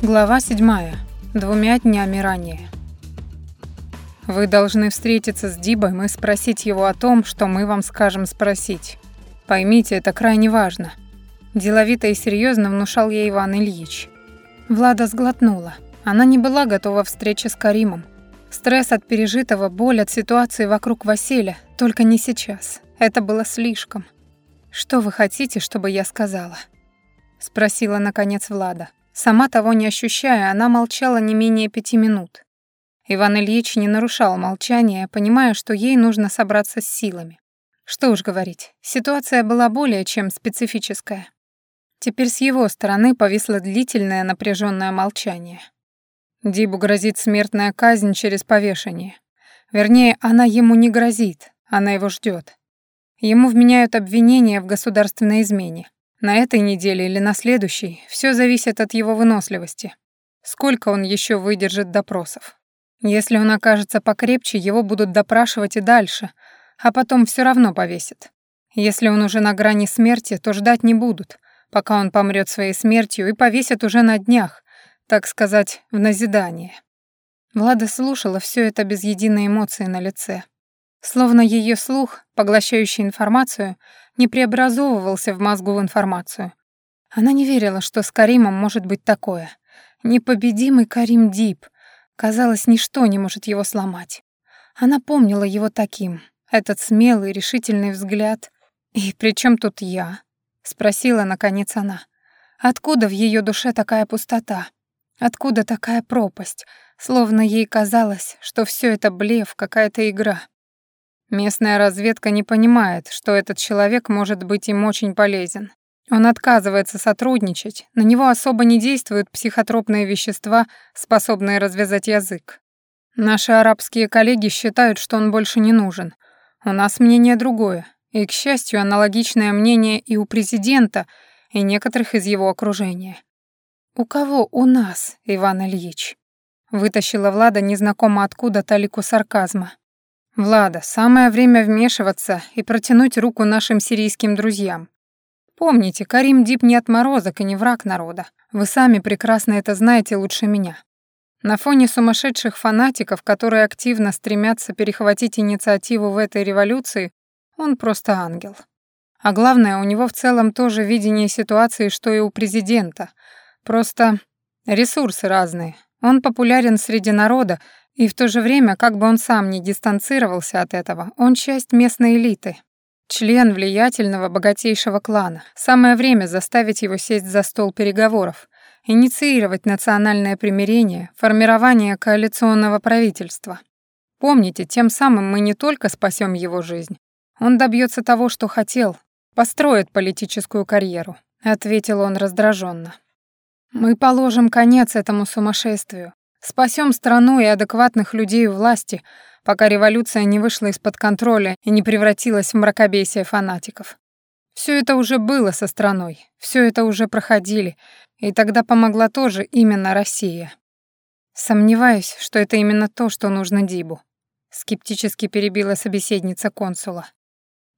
Глава 7. Двумя днями ранее. Вы должны встретиться с Дибом и спросить его о том, что мы вам скажем спросить. Поймите, это крайне важно. Деловито и серьезно внушал ей Иван Ильич. Влада сглотнула. Она не была готова к встрече с Каримом. Стресс от пережитого, боль от ситуации вокруг Василия, только не сейчас. Это было слишком. «Что вы хотите, чтобы я сказала?» Спросила, наконец, Влада. Сама того не ощущая, она молчала не менее пяти минут. Иван Ильич не нарушал молчания, понимая, что ей нужно собраться с силами. Что уж говорить, ситуация была более чем специфическая. Теперь с его стороны повисло длительное напряженное молчание. Дибу грозит смертная казнь через повешение. Вернее, она ему не грозит, она его ждет. Ему вменяют обвинения в государственной измене. На этой неделе или на следующей все зависит от его выносливости. Сколько он еще выдержит допросов. Если он окажется покрепче, его будут допрашивать и дальше, а потом все равно повесят. Если он уже на грани смерти, то ждать не будут, пока он помрет своей смертью и повесят уже на днях, так сказать, в назидание. Влада слушала все это без единой эмоции на лице. Словно ее слух, поглощающий информацию, не преобразовывался в мозгу в информацию. Она не верила, что с Каримом может быть такое. Непобедимый Карим Дип — Казалось, ничто не может его сломать. Она помнила его таким, этот смелый, решительный взгляд. «И при чем тут я?» — спросила, наконец, она. «Откуда в ее душе такая пустота? Откуда такая пропасть? Словно ей казалось, что все это блеф, какая-то игра». Местная разведка не понимает, что этот человек может быть им очень полезен. Он отказывается сотрудничать, на него особо не действуют психотропные вещества, способные развязать язык. Наши арабские коллеги считают, что он больше не нужен. У нас мнение другое, и, к счастью, аналогичное мнение и у президента, и некоторых из его окружения. «У кого у нас, Иван Ильич?» Вытащила Влада незнакомо откуда талику сарказма. «Влада, самое время вмешиваться и протянуть руку нашим сирийским друзьям. Помните, Карим Дип не отморозок и не враг народа. Вы сами прекрасно это знаете лучше меня. На фоне сумасшедших фанатиков, которые активно стремятся перехватить инициативу в этой революции, он просто ангел. А главное, у него в целом тоже видение ситуации, что и у президента. Просто ресурсы разные. Он популярен среди народа, и в то же время, как бы он сам не дистанцировался от этого, он часть местной элиты, Член влиятельного, богатейшего клана. Самое время заставить его сесть за стол переговоров, инициировать национальное примирение, формирование коалиционного правительства. Помните, тем самым мы не только спасем его жизнь. Он добьется того, что хотел, построит политическую карьеру, ответил он раздраженно. Мы положим конец этому сумасшествию, спасем страну и адекватных людей у власти, пока революция не вышла из-под контроля и не превратилась в мракобесие фанатиков. Все это уже было со страной, все это уже проходили, и тогда помогла тоже именно Россия. Сомневаюсь, что это именно то, что нужно Дибу. Скептически перебила собеседница консула.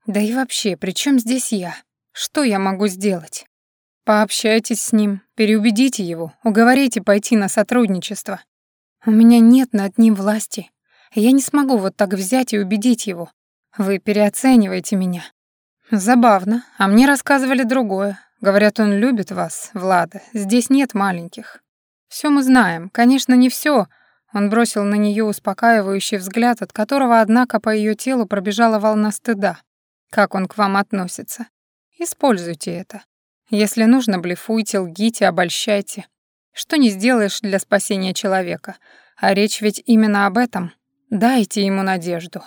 Да и вообще, при чем здесь я? Что я могу сделать? Пообщайтесь с ним, переубедите его, уговорите пойти на сотрудничество. У меня нет над ним власти, я не смогу вот так взять и убедить его. Вы переоцениваете меня. Забавно, а мне рассказывали другое. Говорят, он любит вас, Влада. Здесь нет маленьких. Все мы знаем. Конечно, не все. Он бросил на нее успокаивающий взгляд, от которого, однако, по ее телу пробежала волна стыда. Как он к вам относится? Используйте это. Если нужно, блефуйте, лгите, обольщайте. Что не сделаешь для спасения человека. А речь ведь именно об этом. Дайте ему надежду.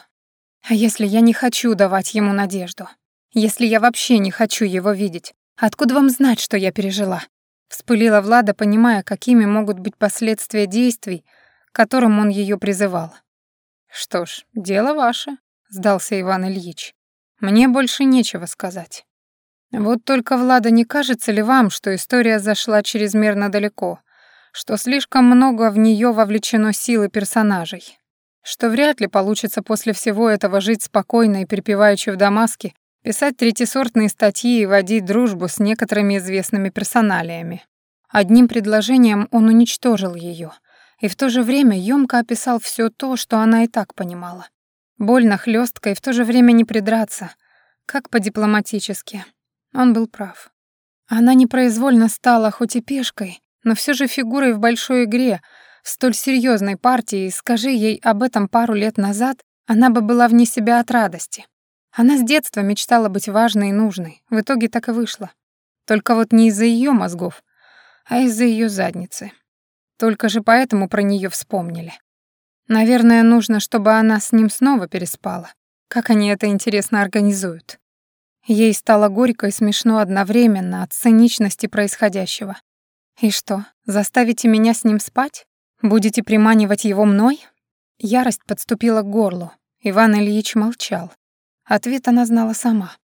А если я не хочу давать ему надежду? Если я вообще не хочу его видеть? Откуда вам знать, что я пережила? Вспылила Влада, понимая, какими могут быть последствия действий, к которым он ее призывал. «Что ж, дело ваше», — сдался Иван Ильич. «Мне больше нечего сказать. Вот только, Влада, не кажется ли вам, что история зашла чрезмерно далеко, что слишком много в нее вовлечено силы персонажей?» что вряд ли получится после всего этого жить спокойно и припеваючи в Дамаске, писать третьесортные статьи и водить дружбу с некоторыми известными персоналиями. Одним предложением он уничтожил ее, и в то же время ёмко описал все то, что она и так понимала. Больно, хлестко и в то же время не придраться, как по-дипломатически. Он был прав. Она непроизвольно стала хоть и пешкой, но все же фигурой в большой игре, в столь серьезной партии, скажи ей об этом пару лет назад, она бы была вне себя от радости. Она с детства мечтала быть важной и нужной, в итоге так и вышло. Только вот не из-за ее мозгов, а из-за ее задницы. Только же поэтому про нее вспомнили. Наверное, нужно, чтобы она с ним снова переспала. Как они это интересно организуют. Ей стало горько и смешно одновременно от циничности происходящего. «И что, заставите меня с ним спать? Будете приманивать его мной?» Ярость подступила к горлу. Иван Ильич молчал. Ответ она знала сама.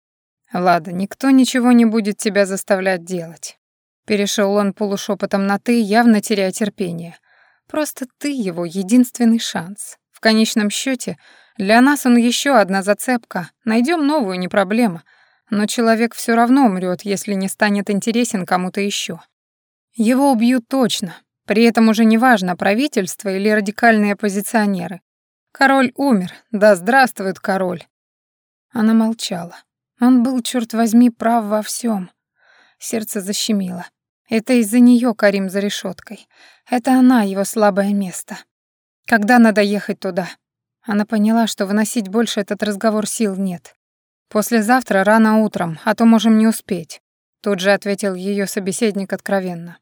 «Лада, никто ничего не будет тебя заставлять делать». Перешел он полушепотом на «ты», явно теряя терпение. «Просто ты его единственный шанс. В конечном счете для нас он еще одна зацепка. Найдем новую, не проблема. Но человек все равно умрет, если не станет интересен кому-то еще. Его убьют точно. При этом уже не важно, правительство или радикальные оппозиционеры. Король умер. Да здравствует король. Она молчала. Он был, черт возьми, прав во всем. Сердце защемило. Это из-за нее Карим за решеткой. Это она его слабое место. Когда надо ехать туда? Она поняла, что выносить больше этот разговор сил нет. «Послезавтра рано утром, а то можем не успеть», тут же ответил ее собеседник откровенно.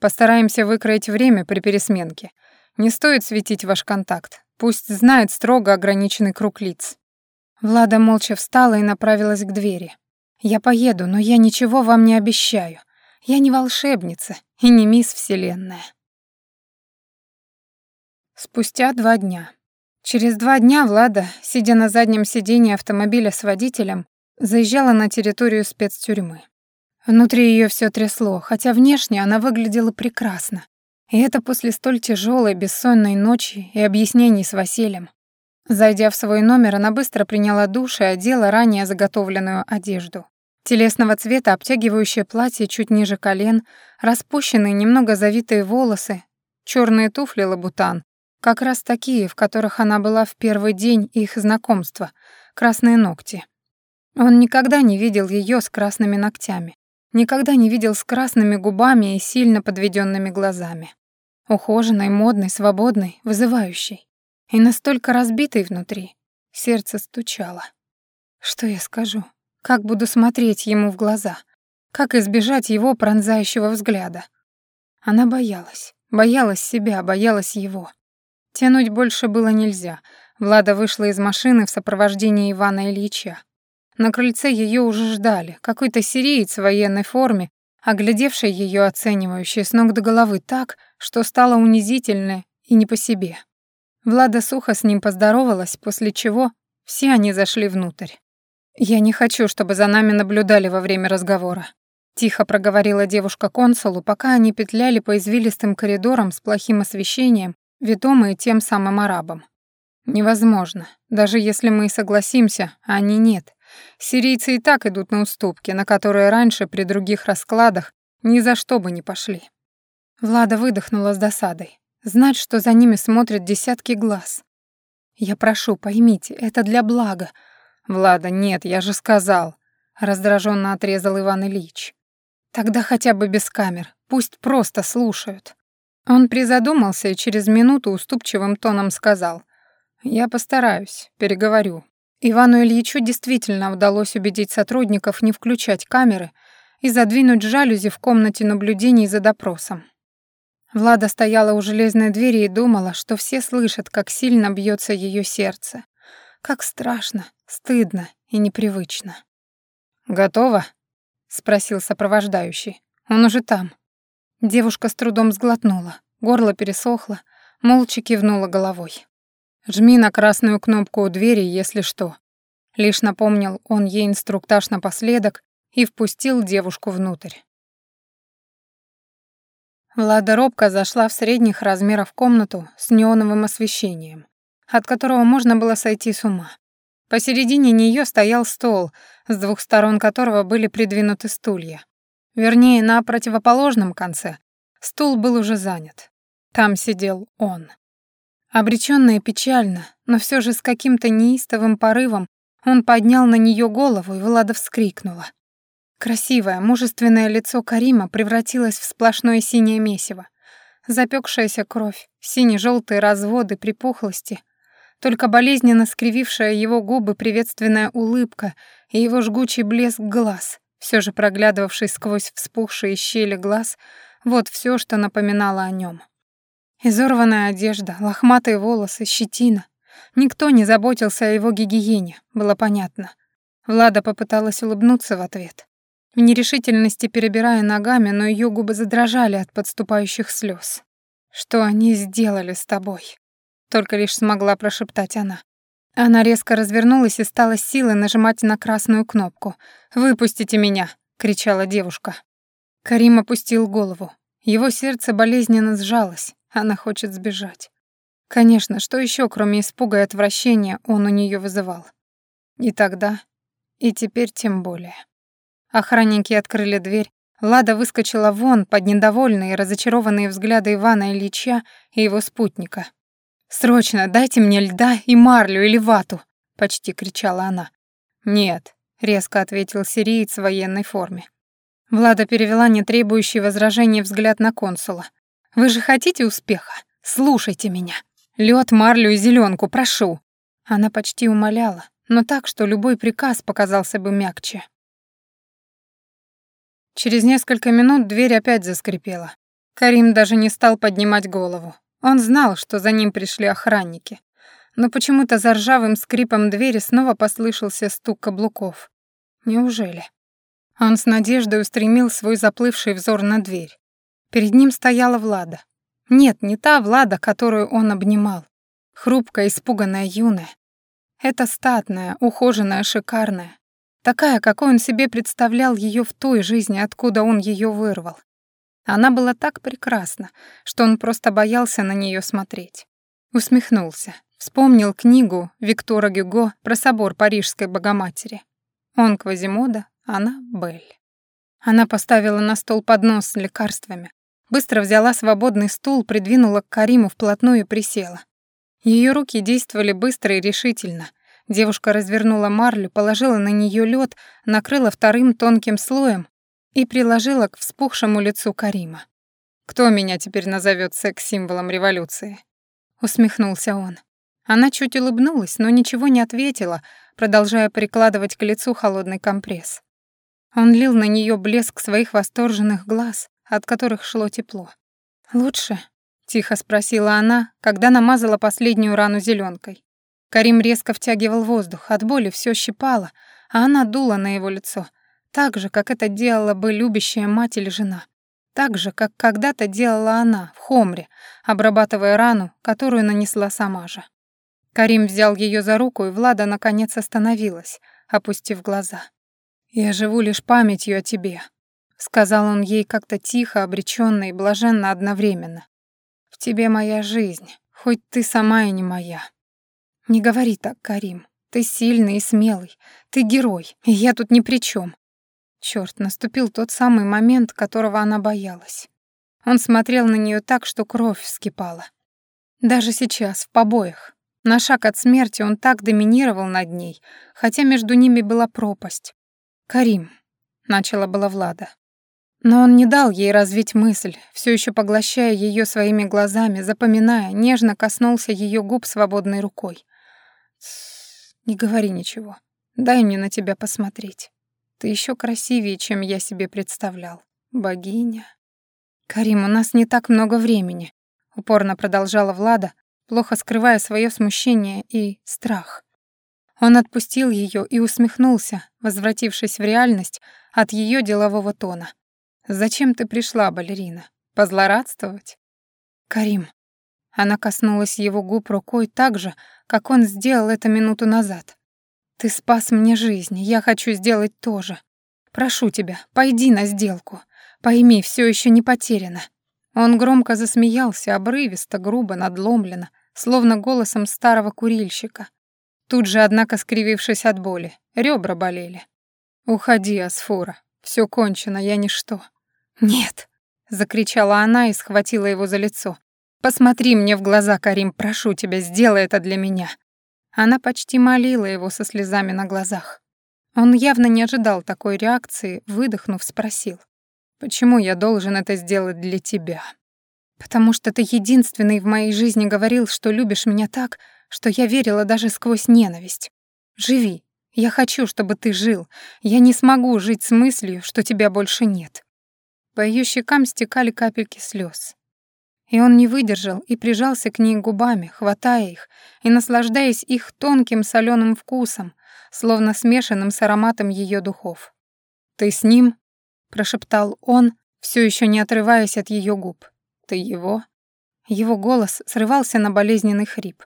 «Постараемся выкроить время при пересменке. Не стоит светить ваш контакт. Пусть знает строго ограниченный круг лиц». Влада молча встала и направилась к двери. «Я поеду, но я ничего вам не обещаю. Я не волшебница и не мисс Вселенная». Спустя два дня. Через два дня Влада, сидя на заднем сиденье автомобиля с водителем, заезжала на территорию спецтюрьмы. Внутри ее все трясло, хотя внешне она выглядела прекрасно. И это после столь тяжелой бессонной ночи и объяснений с Василием. Зайдя в свой номер, она быстро приняла душ и одела ранее заготовленную одежду. Телесного цвета обтягивающее платье чуть ниже колен, распущенные, немного завитые волосы, черные туфли лабутан как раз такие, в которых она была в первый день их знакомства, красные ногти. Он никогда не видел ее с красными ногтями, никогда не видел с красными губами и сильно подведенными глазами. Ухоженной, модной, свободной, вызывающей. И настолько разбитой внутри. Сердце стучало. Что я скажу? Как буду смотреть ему в глаза? Как избежать его пронзающего взгляда? Она боялась. Боялась себя, боялась его. Тянуть больше было нельзя. Влада вышла из машины в сопровождении Ивана Ильича. На крыльце ее уже ждали. Какой-то сириец в военной форме, оглядевший ее оценивающий с ног до головы так, что стало унизительно и не по себе. Влада сухо с ним поздоровалась, после чего все они зашли внутрь. «Я не хочу, чтобы за нами наблюдали во время разговора», — тихо проговорила девушка консулу, пока они петляли по извилистым коридорам с плохим освещением ведомые тем самым арабам. Невозможно. Даже если мы и согласимся, а они нет. Сирийцы и так идут на уступки, на которые раньше при других раскладах ни за что бы не пошли. Влада выдохнула с досадой. Знать, что за ними смотрят десятки глаз. Я прошу, поймите, это для блага. Влада, нет, я же сказал. Раздраженно отрезал Иван Ильич. Тогда хотя бы без камер, пусть просто слушают. Он призадумался и через минуту уступчивым тоном сказал. «Я постараюсь, переговорю». Ивану Ильичу действительно удалось убедить сотрудников не включать камеры и задвинуть жалюзи в комнате наблюдений за допросом. Влада стояла у железной двери и думала, что все слышат, как сильно бьется ее сердце. Как страшно, стыдно и непривычно. «Готово?» — спросил сопровождающий. «Он уже там». Девушка с трудом сглотнула, горло пересохло, молча кивнула головой. «Жми на красную кнопку у двери, если что». Лишь напомнил он ей инструктаж напоследок и впустил девушку внутрь. Влада робко зашла в средних размеров комнату с неоновым освещением, от которого можно было сойти с ума. Посередине нее стоял стол, с двух сторон которого были придвинуты стулья. Вернее, на противоположном конце Стул был уже занят. Там сидел он. Обречённо и печально, но всё же с каким-то неистовым порывом он поднял на неё голову, и Влада вскрикнула. Красивое, мужественное лицо Карима превратилось в сплошное синее месиво. Запекшаяся кровь, сине-желтые разводы, припухлости. Только болезненно скривившая его губы приветственная улыбка и его жгучий блеск глаз, все же проглядывавший сквозь вспухшие щели глаз, вот все, что напоминало о нем. Изорванная одежда, лохматые волосы, щетина. Никто не заботился о его гигиене, было понятно. Влада попыталась улыбнуться в ответ в нерешительности перебирая ногами, но ее губы задрожали от подступающих слез. «Что они сделали с тобой?» Только лишь смогла прошептать она. Она резко развернулась и стала силой нажимать на красную кнопку. «Выпустите меня!» — кричала девушка. Карим опустил голову. Его сердце болезненно сжалось. Она хочет сбежать. Конечно, что еще, кроме испуга и отвращения, он у нее вызывал? И тогда, и теперь тем более. Охранники открыли дверь. Лада выскочила вон под недовольные и разочарованные взгляды Ивана Ильича и его спутника. «Срочно дайте мне льда и марлю или вату!» — почти кричала она. «Нет», — резко ответил сириец в военной форме. Влада перевела нетребующий возражения взгляд на консула. «Вы же хотите успеха? Слушайте меня. Лед, марлю и зеленку, прошу!» Она почти умоляла, но так, что любой приказ показался бы мягче. Через несколько минут дверь опять заскрипела. Карим даже не стал поднимать голову. Он знал, что за ним пришли охранники. Но почему-то за ржавым скрипом двери снова послышался стук каблуков. Неужели? Он с надеждой устремил свой заплывший взор на дверь. Перед ним стояла Влада. Нет, не та Влада, которую он обнимал. Хрупкая, испуганная, юная. Это статная, ухоженная, шикарная. Такая, какой он себе представлял ее в той жизни, откуда он ее вырвал. Она была так прекрасна, что он просто боялся на нее смотреть. Усмехнулся. Вспомнил книгу Виктора Гюго про собор Парижской Богоматери. Он Квазимода, она Белль. Она поставила на стол поднос с лекарствами, быстро взяла свободный стул, придвинула к Кариму вплотную и присела. Ее руки действовали быстро и решительно, Девушка развернула марлю, положила на нее лед, накрыла вторым тонким слоем и приложила к вспухшему лицу Карима. «Кто меня теперь назовет секс-символом революции?» Усмехнулся он. Она чуть улыбнулась, но ничего не ответила, продолжая прикладывать к лицу холодный компресс. Он лил на нее блеск своих восторженных глаз, от которых шло тепло. «Лучше?» — тихо спросила она, когда намазала последнюю рану зеленкой. Карим резко втягивал воздух, от боли все щипало, а она дула на его лицо, так же, как это делала бы любящая мать или жена. Так же, как когда-то делала она в Хомре, обрабатывая рану, которую нанесла сама же. Карим взял ее за руку, и Влада наконец остановилась, опустив глаза. «Я живу лишь памятью о тебе», — сказал он ей как-то тихо, обреченно и блаженно одновременно. «В тебе моя жизнь, хоть ты сама и не моя». «Не говори так, Карим. Ты сильный и смелый. Ты герой, и я тут ни при чем. Черт, наступил тот самый момент, которого она боялась. Он смотрел на нее так, что кровь вскипала. Даже сейчас, в побоях. На шаг от смерти он так доминировал над ней, хотя между ними была пропасть. «Карим», — начала была Влада. Но он не дал ей развить мысль, все еще поглощая ее своими глазами, запоминая, нежно коснулся ее губ свободной рукой. Не говори ничего. Дай мне на тебя посмотреть. Ты еще красивее, чем я себе представлял. Богиня. Карим, у нас не так много времени, упорно продолжала Влада, плохо скрывая свое смущение и страх. Он отпустил ее и усмехнулся, возвратившись в реальность от ее делового тона. «Зачем ты пришла, балерина? Позлорадствовать?» «Карим». Она коснулась его губ рукой так же, как он сделал это минуту назад. «Ты спас мне жизнь, я хочу сделать то же. Прошу тебя, пойди на сделку. Пойми, все еще не потеряно». Он громко засмеялся, обрывисто, грубо, надломленно, словно голосом старого курильщика. Тут же, однако, скривившись от боли, ребра болели. «Уходи, Асфура, все кончено, я ничто». «Нет», — закричала она и схватила его за лицо. «Посмотри мне в глаза, Карим, прошу тебя, сделай это для меня». Она почти молила его со слезами на глазах. Он явно не ожидал такой реакции, выдохнув, спросил. «Почему я должен это сделать для тебя?» «Потому что ты единственный в моей жизни говорил, что любишь меня так, что я верила даже сквозь ненависть. Живи. Я хочу, чтобы ты жил. Я не смогу жить с мыслью, что тебя больше нет». По ее щекам стекали капельки слез. И он не выдержал и прижался к ней губами, хватая их и наслаждаясь их тонким соленым вкусом, словно смешанным с ароматом ее духов. «Ты с ним?» — прошептал он, все еще не отрываясь от ее губ. «Ты его?» Его голос срывался на болезненный хрип.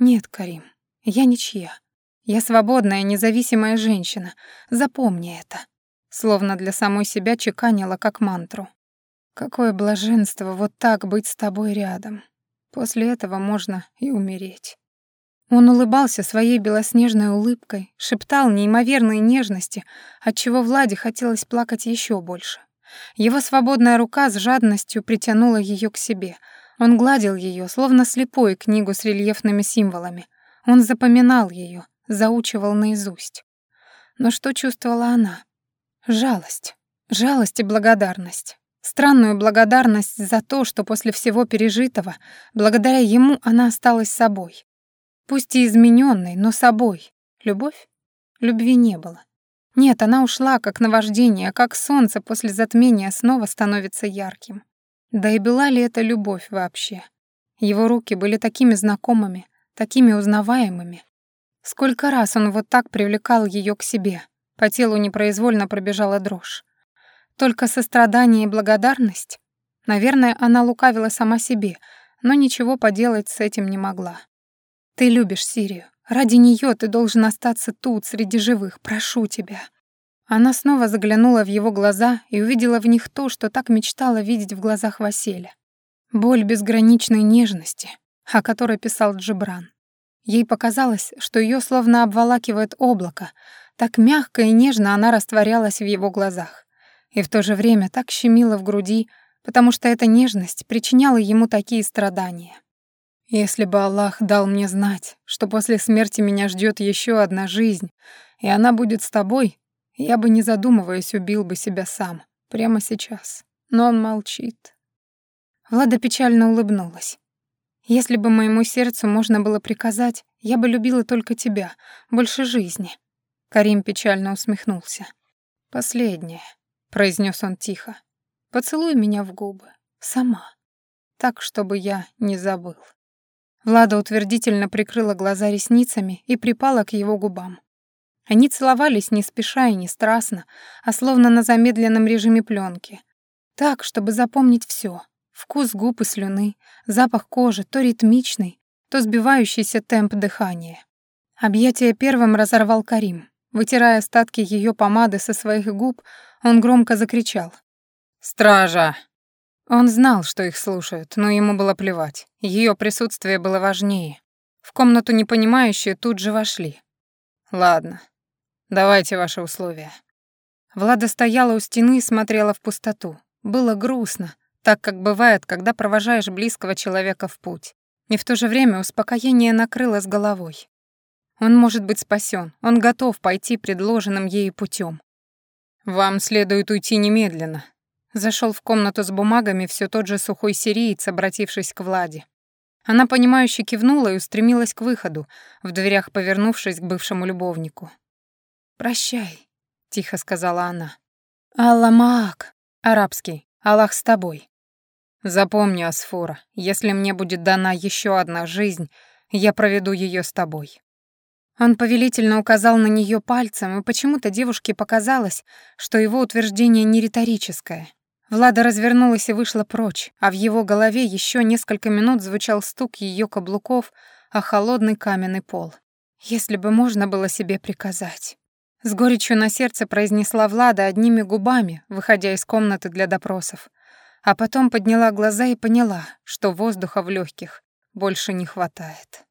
«Нет, Карим, я ничья. Я свободная, независимая женщина. Запомни это». Словно для самой себя чеканила как мантру. Какое блаженство вот так быть с тобой рядом. После этого можно и умереть. Он улыбался своей белоснежной улыбкой, шептал неимоверные нежности, отчего Владе хотелось плакать еще больше. Его свободная рука с жадностью притянула ее к себе. Он гладил ее, словно слепой, книгу с рельефными символами. Он запоминал ее, заучивал наизусть. Но что чувствовала она? Жалость. Жалость и благодарность. Странную благодарность за то, что после всего пережитого, благодаря ему она осталась собой. Пусть и измененной, но собой. Любовь? Любви не было. Нет, она ушла, как наваждение, как солнце после затмения снова становится ярким. Да и была ли это любовь вообще? Его руки были такими знакомыми, такими узнаваемыми. Сколько раз он вот так привлекал ее к себе. По телу непроизвольно пробежала дрожь. Только сострадание и благодарность? Наверное, она лукавила сама себе, но ничего поделать с этим не могла. Ты любишь Сирию. Ради нее ты должен остаться тут, среди живых. Прошу тебя. Она снова заглянула в его глаза и увидела в них то, что так мечтала видеть в глазах Василя. Боль безграничной нежности, о которой писал Джибран. Ей показалось, что ее словно обволакивает облако, так мягко и нежно она растворялась в его глазах и в то же время так щемило в груди, потому что эта нежность причиняла ему такие страдания. Если бы Аллах дал мне знать, что после смерти меня ждет еще одна жизнь, и она будет с тобой, я бы, не задумываясь, убил бы себя сам, прямо сейчас. Но он молчит. Влада печально улыбнулась. Если бы моему сердцу можно было приказать, я бы любила только тебя, больше жизни. Карим печально усмехнулся. Последнее произнес он тихо. Поцелуй меня в губы. Сама. Так, чтобы я не забыл. Влада утвердительно прикрыла глаза ресницами и припала к его губам. Они целовались не спеша и не страстно, а словно на замедленном режиме пленки. Так, чтобы запомнить все: Вкус губ и слюны, запах кожи, то ритмичный, то сбивающийся темп дыхания. Объятие первым разорвал Карим. Вытирая остатки ее помады со своих губ, он громко закричал. «Стража!» Он знал, что их слушают, но ему было плевать. Ее присутствие было важнее. В комнату непонимающие тут же вошли. «Ладно, давайте ваши условия». Влада стояла у стены и смотрела в пустоту. Было грустно, так как бывает, когда провожаешь близкого человека в путь. И в то же время успокоение накрыло с головой. Он может быть спасен, он готов пойти предложенным ею путем. «Вам следует уйти немедленно», Зашел в комнату с бумагами все тот же сухой сириец, обратившись к Владе. Она, понимающе кивнула и устремилась к выходу, в дверях повернувшись к бывшему любовнику. «Прощай», — тихо сказала она. «Алламаак», арабский, «Аллах с тобой». «Запомни, Асфора, если мне будет дана еще одна жизнь, я проведу ее с тобой». Он повелительно указал на нее пальцем, и почему-то девушке показалось, что его утверждение не риторическое. Влада развернулась и вышла прочь, а в его голове еще несколько минут звучал стук ее каблуков о холодный каменный пол. Если бы можно было себе приказать. С горечью на сердце произнесла Влада одними губами, выходя из комнаты для допросов. А потом подняла глаза и поняла, что воздуха в легких больше не хватает.